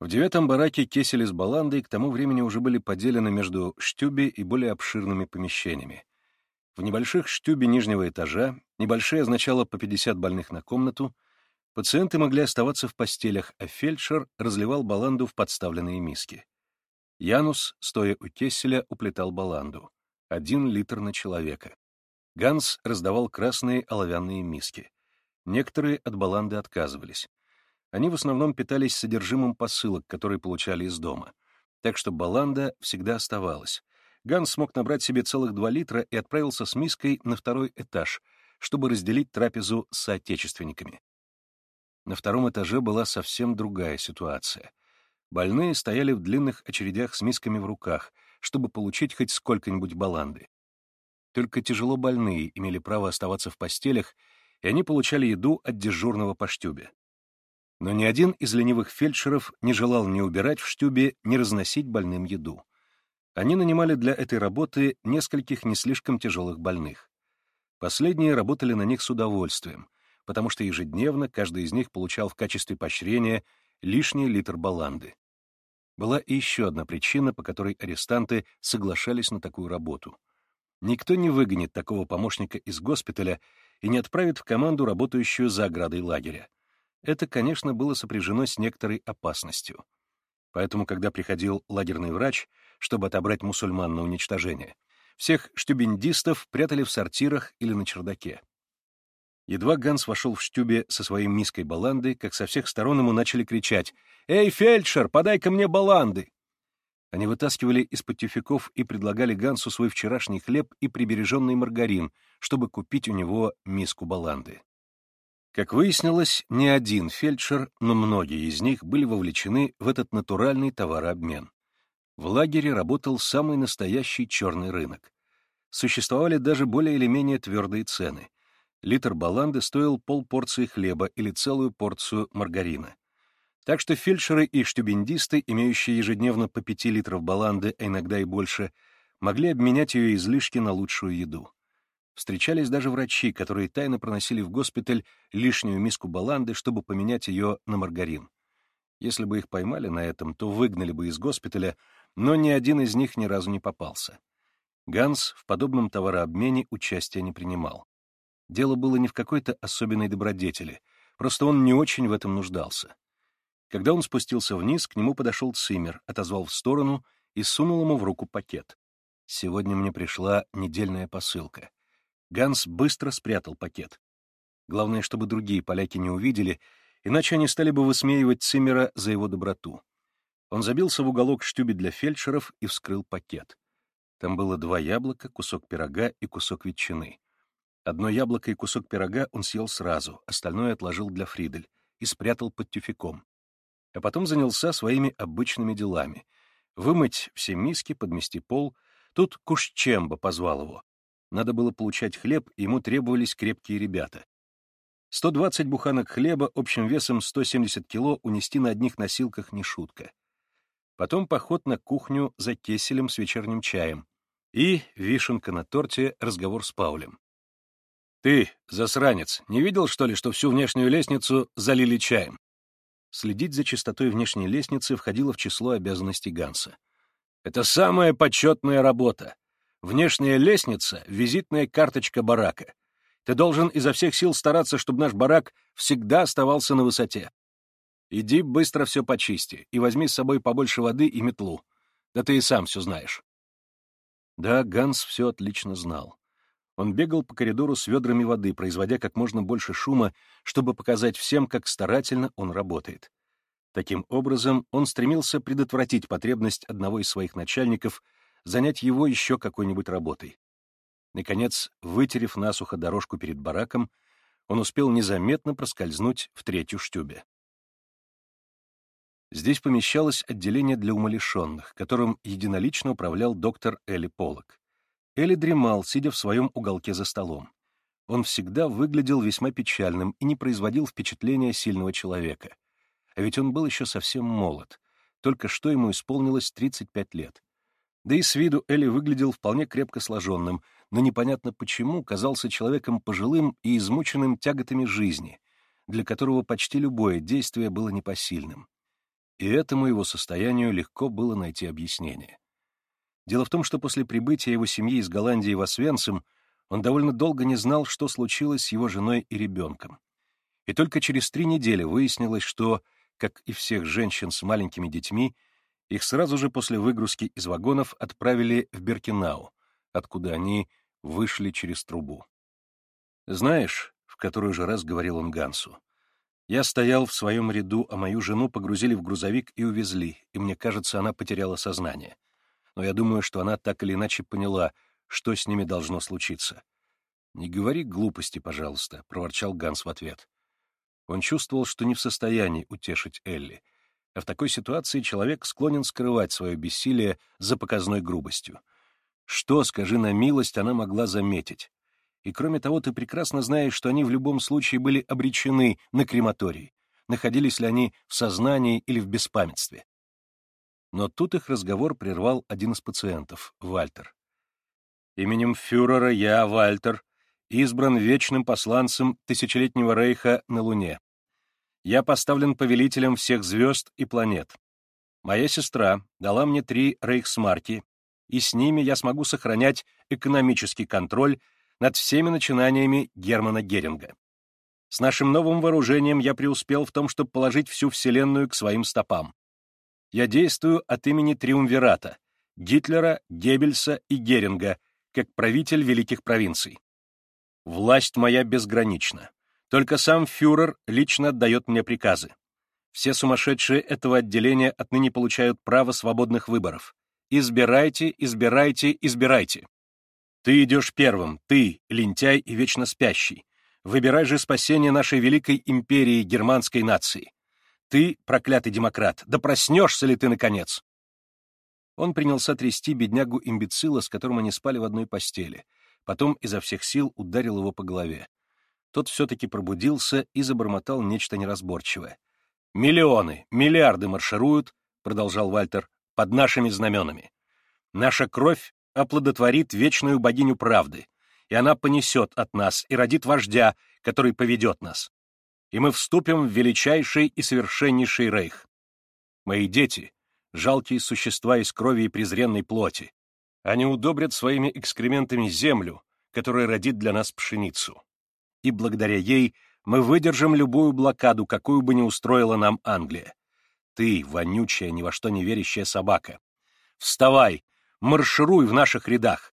В девятом бараке Кесели с Баландой к тому времени уже были поделены между штюби и более обширными помещениями. В небольших штюбе нижнего этажа, небольшие означало по 50 больных на комнату, пациенты могли оставаться в постелях, а фельдшер разливал баланду в подставленные миски. Янус, стоя у Кесселя, уплетал баланду. Один литр на человека. Ганс раздавал красные оловянные миски. Некоторые от баланды отказывались. Они в основном питались содержимым посылок, которые получали из дома. Так что баланда всегда оставалась. Ганс смог набрать себе целых два литра и отправился с миской на второй этаж, чтобы разделить трапезу с соотечественниками. На втором этаже была совсем другая ситуация. Больные стояли в длинных очередях с мисками в руках, чтобы получить хоть сколько-нибудь баланды. Только тяжело больные имели право оставаться в постелях, и они получали еду от дежурного по штюбе. Но ни один из ленивых фельдшеров не желал ни убирать в штюбе, ни разносить больным еду. Они нанимали для этой работы нескольких не слишком тяжелых больных. Последние работали на них с удовольствием, потому что ежедневно каждый из них получал в качестве поощрения лишний литр баланды. Была и еще одна причина, по которой арестанты соглашались на такую работу. Никто не выгонит такого помощника из госпиталя и не отправит в команду, работающую за оградой лагеря. Это, конечно, было сопряжено с некоторой опасностью. Поэтому, когда приходил лагерный врач, чтобы отобрать мусульман на уничтожение, всех штюбендистов прятали в сортирах или на чердаке. Едва Ганс вошел в штюбе со своей миской баланды, как со всех сторон ему начали кричать «Эй, фельдшер, подай-ка мне баланды!» Они вытаскивали из-под тюфяков и предлагали Гансу свой вчерашний хлеб и прибереженный маргарин, чтобы купить у него миску баланды. Как выяснилось, не один фельдшер, но многие из них были вовлечены в этот натуральный товарообмен. В лагере работал самый настоящий черный рынок. Существовали даже более или менее твердые цены. Литр баланды стоил полпорции хлеба или целую порцию маргарина. Так что фельдшеры и штюбендисты, имеющие ежедневно по пяти литров баланды, а иногда и больше, могли обменять ее излишки на лучшую еду. Встречались даже врачи, которые тайно проносили в госпиталь лишнюю миску баланды, чтобы поменять ее на маргарин. Если бы их поймали на этом, то выгнали бы из госпиталя, но ни один из них ни разу не попался. Ганс в подобном товарообмене участия не принимал. Дело было не в какой-то особенной добродетели, просто он не очень в этом нуждался. Когда он спустился вниз, к нему подошел Цимер, отозвал в сторону и сунул ему в руку пакет. «Сегодня мне пришла недельная посылка. Ганс быстро спрятал пакет. Главное, чтобы другие поляки не увидели, иначе они стали бы высмеивать Циммера за его доброту. Он забился в уголок штюби для фельдшеров и вскрыл пакет. Там было два яблока, кусок пирога и кусок ветчины. Одно яблоко и кусок пирога он съел сразу, остальное отложил для Фридель и спрятал под тюфяком. А потом занялся своими обычными делами. Вымыть все миски, подмести пол. Тут Кушчемба позвал его. Надо было получать хлеб, ему требовались крепкие ребята. 120 буханок хлеба общим весом 170 кило унести на одних носилках не шутка. Потом поход на кухню за кеселем с вечерним чаем. И, вишенка на торте, разговор с Паулем. «Ты, засранец, не видел, что ли, что всю внешнюю лестницу залили чаем?» Следить за чистотой внешней лестницы входило в число обязанностей Ганса. «Это самая почетная работа. Внешняя лестница — визитная карточка барака. Ты должен изо всех сил стараться, чтобы наш барак всегда оставался на высоте. Иди быстро все почисти и возьми с собой побольше воды и метлу. Да ты и сам все знаешь. Да, Ганс все отлично знал. Он бегал по коридору с ведрами воды, производя как можно больше шума, чтобы показать всем, как старательно он работает. Таким образом, он стремился предотвратить потребность одного из своих начальников — занять его еще какой-нибудь работой. Наконец, вытерев насухо дорожку перед бараком, он успел незаметно проскользнуть в третью штюбе. Здесь помещалось отделение для умалишенных, которым единолично управлял доктор Элли Поллок. Элли дремал, сидя в своем уголке за столом. Он всегда выглядел весьма печальным и не производил впечатления сильного человека. А ведь он был еще совсем молод. Только что ему исполнилось 35 лет. Да и с виду Элли выглядел вполне крепко сложенным, но непонятно почему казался человеком пожилым и измученным тяготами жизни, для которого почти любое действие было непосильным. и этому его состоянию легко было найти объяснение. Дело в том, что после прибытия его семьи из Голландии в Освенцим он довольно долго не знал, что случилось с его женой и ребенком. И только через три недели выяснилось, что, как и всех женщин с маленькими детьми, их сразу же после выгрузки из вагонов отправили в Беркинау, откуда они вышли через трубу. «Знаешь», — в который же раз говорил он Гансу, «я стоял в своем ряду, а мою жену погрузили в грузовик и увезли, и мне кажется, она потеряла сознание. Но я думаю, что она так или иначе поняла, что с ними должно случиться. «Не говори глупости, пожалуйста», — проворчал Ганс в ответ. Он чувствовал, что не в состоянии утешить Элли, а в такой ситуации человек склонен скрывать свое бессилие за показной грубостью. Что, скажи на милость, она могла заметить? И кроме того, ты прекрасно знаешь, что они в любом случае были обречены на крематорий, находились ли они в сознании или в беспамятстве. Но тут их разговор прервал один из пациентов, Вальтер. «Именем фюрера я, Вальтер, избран вечным посланцем тысячелетнего рейха на Луне. Я поставлен повелителем всех звезд и планет. Моя сестра дала мне три рейхсмарки, и с ними я смогу сохранять экономический контроль над всеми начинаниями Германа Геринга. С нашим новым вооружением я преуспел в том, чтобы положить всю Вселенную к своим стопам. Я действую от имени Триумвирата — Гитлера, Геббельса и Геринга, как правитель великих провинций. Власть моя безгранична. Только сам фюрер лично отдает мне приказы. Все сумасшедшие этого отделения отныне получают право свободных выборов. Избирайте, избирайте, избирайте. Ты идешь первым, ты, лентяй и вечно спящий. Выбирай же спасение нашей великой империи германской нации. Ты, проклятый демократ, да проснешься ли ты, наконец? Он принялся трясти беднягу-имбецила, с которым они спали в одной постели — потом изо всех сил ударил его по голове. Тот все-таки пробудился и забормотал нечто неразборчивое. «Миллионы, миллиарды маршируют», — продолжал Вальтер, — «под нашими знаменами. Наша кровь оплодотворит вечную богиню правды, и она понесет от нас и родит вождя, который поведет нас. И мы вступим в величайший и совершеннейший рейх. Мои дети — жалкие существа из крови и презренной плоти, они удобрят своими экскрементами землю, которая родит для нас пшеницу. И благодаря ей мы выдержим любую блокаду, какую бы ни устроила нам Англия. Ты, вонючая, ни во что не верящая собака. Вставай, маршируй в наших рядах.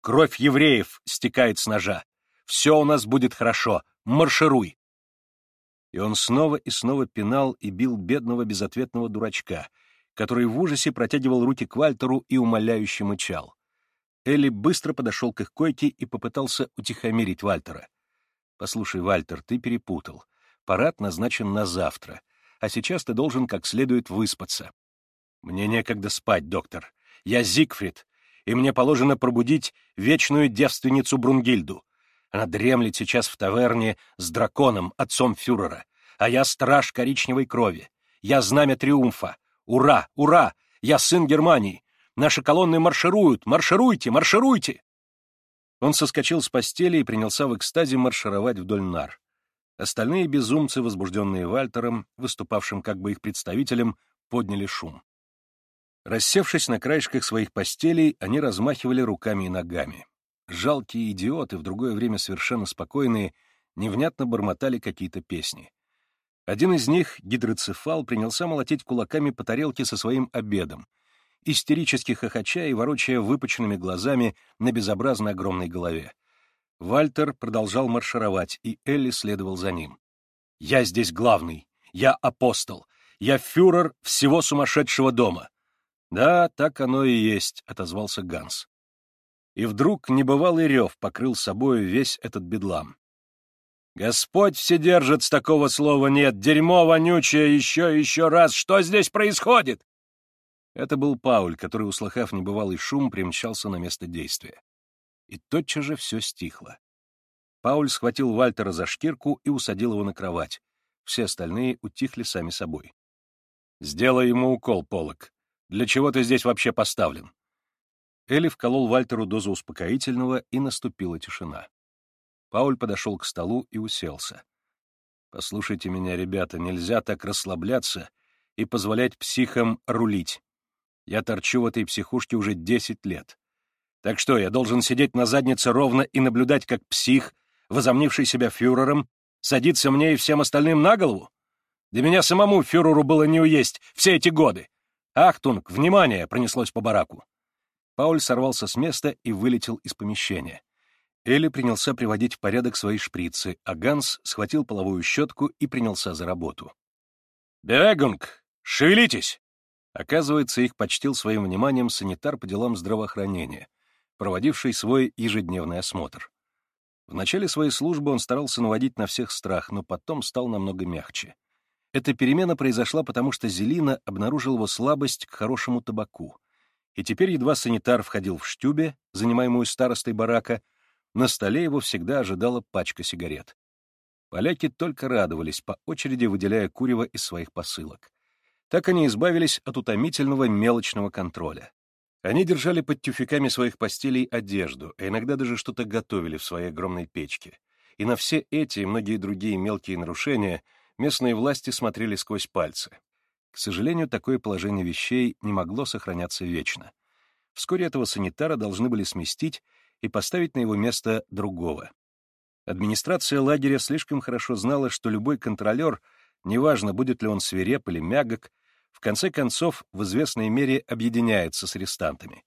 Кровь евреев стекает с ножа. Все у нас будет хорошо. Маршируй. И он снова и снова пинал и бил бедного безответного дурачка — который в ужасе протягивал руки к Вальтеру и умоляюще мычал. Элли быстро подошел к их койке и попытался утихомирить Вальтера. «Послушай, Вальтер, ты перепутал. Парад назначен на завтра, а сейчас ты должен как следует выспаться». «Мне некогда спать, доктор. Я Зигфрид, и мне положено пробудить вечную девственницу Брунгильду. Она дремлет сейчас в таверне с драконом, отцом фюрера, а я страж коричневой крови. Я знамя триумфа. Ура! Ура! Я сын Германии! Наши колонны маршируют! Маршируйте! Маршируйте!» Он соскочил с постели и принялся в экстазе маршировать вдоль нар. Остальные безумцы, возбужденные Вальтером, выступавшим как бы их представителем, подняли шум. Рассевшись на краешках своих постелей, они размахивали руками и ногами. Жалкие идиоты, в другое время совершенно спокойные, невнятно бормотали какие-то песни. Один из них, гидроцефал, принялся молотить кулаками по тарелке со своим обедом, истерически хохоча и ворочая выпученными глазами на безобразно огромной голове. Вальтер продолжал маршировать, и Элли следовал за ним. «Я здесь главный. Я апостол. Я фюрер всего сумасшедшего дома». «Да, так оно и есть», — отозвался Ганс. И вдруг небывалый рев покрыл собою весь этот бедлам. Господь вседержец, такого слова нет. Дерьмо вонючее, еще еще раз. Что здесь происходит? Это был Пауль, который, услыхав небывалый шум, примчался на место действия. И тотчас же все стихло. Пауль схватил Вальтера за шкирку и усадил его на кровать. Все остальные утихли сами собой. «Сделай ему укол, Полок. Для чего ты здесь вообще поставлен?» Элли вколол Вальтеру дозу успокоительного, и наступила тишина. Пауль подошел к столу и уселся. «Послушайте меня, ребята, нельзя так расслабляться и позволять психам рулить. Я торчу в этой психушке уже десять лет. Так что, я должен сидеть на заднице ровно и наблюдать, как псих, возомнивший себя фюрером, садится мне и всем остальным на голову? Да меня самому фюреру было не уесть все эти годы. «Ахтунг! Внимание!» — пронеслось по бараку. Пауль сорвался с места и вылетел из помещения. Элли принялся приводить в порядок свои шприцы, а Ганс схватил половую щетку и принялся за работу. «Бегунг! Шевелитесь!» Оказывается, их почтил своим вниманием санитар по делам здравоохранения, проводивший свой ежедневный осмотр. В начале своей службы он старался наводить на всех страх, но потом стал намного мягче. Эта перемена произошла потому, что Зелина обнаружил его слабость к хорошему табаку. И теперь едва санитар входил в штюбе, занимаемую старостой барака, на столе его всегда ожидала пачка сигарет. Поляки только радовались, по очереди выделяя курево из своих посылок. Так они избавились от утомительного мелочного контроля. Они держали под тюфяками своих постелей одежду, а иногда даже что-то готовили в своей огромной печке. И на все эти и многие другие мелкие нарушения местные власти смотрели сквозь пальцы. К сожалению, такое положение вещей не могло сохраняться вечно. Вскоре этого санитара должны были сместить и поставить на его место другого. Администрация лагеря слишком хорошо знала, что любой контролер, неважно, будет ли он свиреп или мягок, в конце концов в известной мере объединяется с арестантами.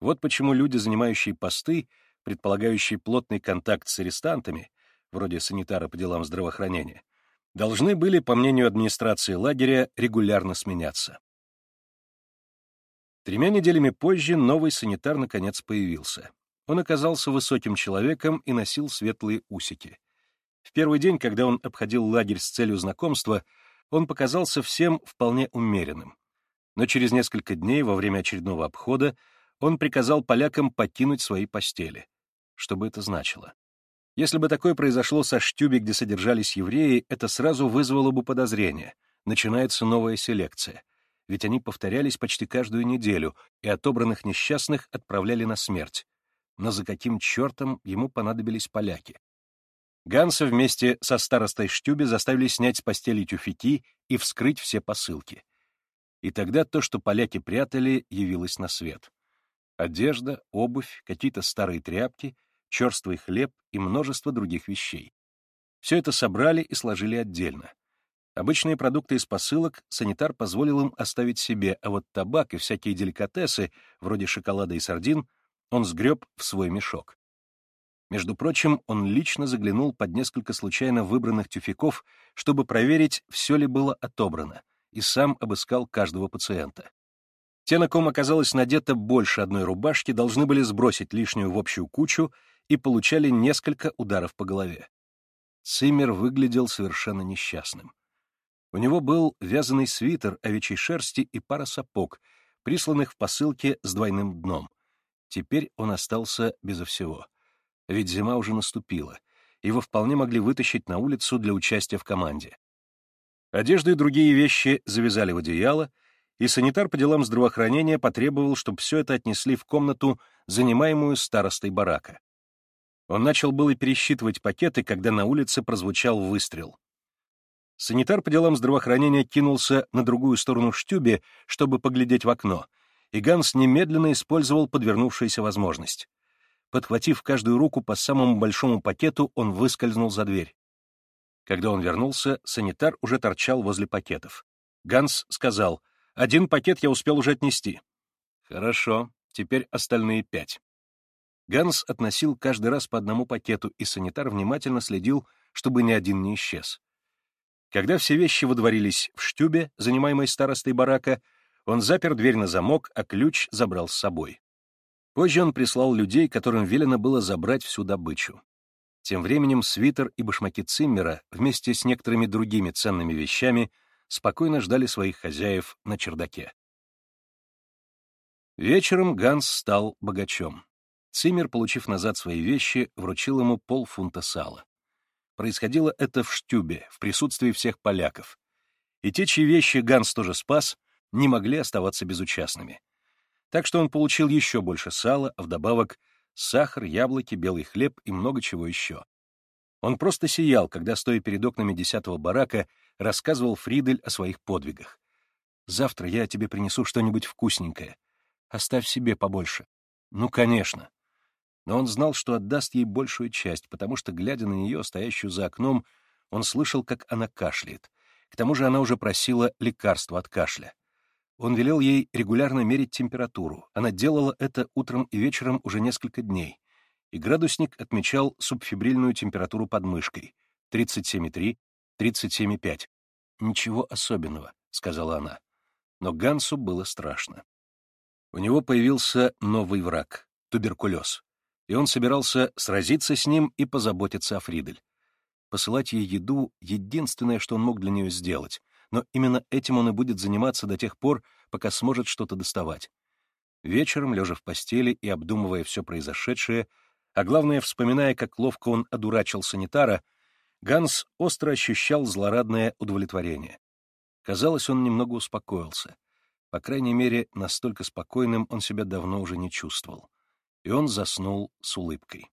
Вот почему люди, занимающие посты, предполагающие плотный контакт с арестантами, вроде санитара по делам здравоохранения, должны были, по мнению администрации лагеря, регулярно сменяться. Тремя неделями позже новый санитар наконец появился. Он оказался высоким человеком и носил светлые усики. В первый день, когда он обходил лагерь с целью знакомства, он показался всем вполне умеренным. Но через несколько дней, во время очередного обхода, он приказал полякам покинуть свои постели. Что бы это значило? Если бы такое произошло со Штюби, где содержались евреи, это сразу вызвало бы подозрение. Начинается новая селекция. Ведь они повторялись почти каждую неделю, и отобранных несчастных отправляли на смерть. Но за каким чертом ему понадобились поляки? Ганса вместе со старостой Штюбе заставили снять с постели тюфяки и вскрыть все посылки. И тогда то, что поляки прятали, явилось на свет. Одежда, обувь, какие-то старые тряпки — черствый хлеб и множество других вещей. Все это собрали и сложили отдельно. Обычные продукты из посылок санитар позволил им оставить себе, а вот табак и всякие деликатесы, вроде шоколада и сардин, он сгреб в свой мешок. Между прочим, он лично заглянул под несколько случайно выбранных тюфяков, чтобы проверить, все ли было отобрано, и сам обыскал каждого пациента. Те, на ком оказалось надето больше одной рубашки, должны были сбросить лишнюю в общую кучу и получали несколько ударов по голове. Циммер выглядел совершенно несчастным. У него был вязаный свитер овечьей шерсти и пара сапог, присланных в посылке с двойным дном. Теперь он остался безо всего. Ведь зима уже наступила. Его вполне могли вытащить на улицу для участия в команде. Одежду и другие вещи завязали в одеяло, и санитар по делам здравоохранения потребовал, чтобы все это отнесли в комнату, занимаемую старостой барака. Он начал было пересчитывать пакеты, когда на улице прозвучал выстрел. Санитар по делам здравоохранения кинулся на другую сторону штюбе, чтобы поглядеть в окно, и Ганс немедленно использовал подвернувшуюся возможность. Подхватив каждую руку по самому большому пакету, он выскользнул за дверь. Когда он вернулся, санитар уже торчал возле пакетов. Ганс сказал, «Один пакет я успел уже отнести». «Хорошо, теперь остальные пять». Ганс относил каждый раз по одному пакету, и санитар внимательно следил, чтобы ни один не исчез. Когда все вещи водворились в штюбе, занимаемой старостой барака, он запер дверь на замок, а ключ забрал с собой. Позже он прислал людей, которым велено было забрать всю добычу. Тем временем свитер и башмаки Циммера вместе с некоторыми другими ценными вещами спокойно ждали своих хозяев на чердаке. Вечером Ганс стал богачом. Циммер, получив назад свои вещи, вручил ему полфунта сала. Происходило это в Штюбе, в присутствии всех поляков. И те, чьи вещи Ганс тоже спас, не могли оставаться безучастными. Так что он получил еще больше сала, а вдобавок сахар, яблоки, белый хлеб и много чего еще. Он просто сиял, когда, стоя перед окнами десятого барака, рассказывал Фридель о своих подвигах. Завтра я тебе принесу что-нибудь вкусненькое. Оставь себе побольше. Ну, конечно. Но он знал, что отдаст ей большую часть, потому что, глядя на нее, стоящую за окном, он слышал, как она кашляет. К тому же она уже просила лекарства от кашля. Он велел ей регулярно мерить температуру. Она делала это утром и вечером уже несколько дней. И градусник отмечал субфибрильную температуру под мышкой — 37,3, 37,5. «Ничего особенного», — сказала она. Но Гансу было страшно. У него появился новый враг — туберкулез. И он собирался сразиться с ним и позаботиться о Фридель. Посылать ей еду — единственное, что он мог для нее сделать, но именно этим он и будет заниматься до тех пор, пока сможет что-то доставать. Вечером, лежа в постели и обдумывая все произошедшее, а главное, вспоминая, как ловко он одурачил санитара, Ганс остро ощущал злорадное удовлетворение. Казалось, он немного успокоился. По крайней мере, настолько спокойным он себя давно уже не чувствовал. И он заснул с улыбкой.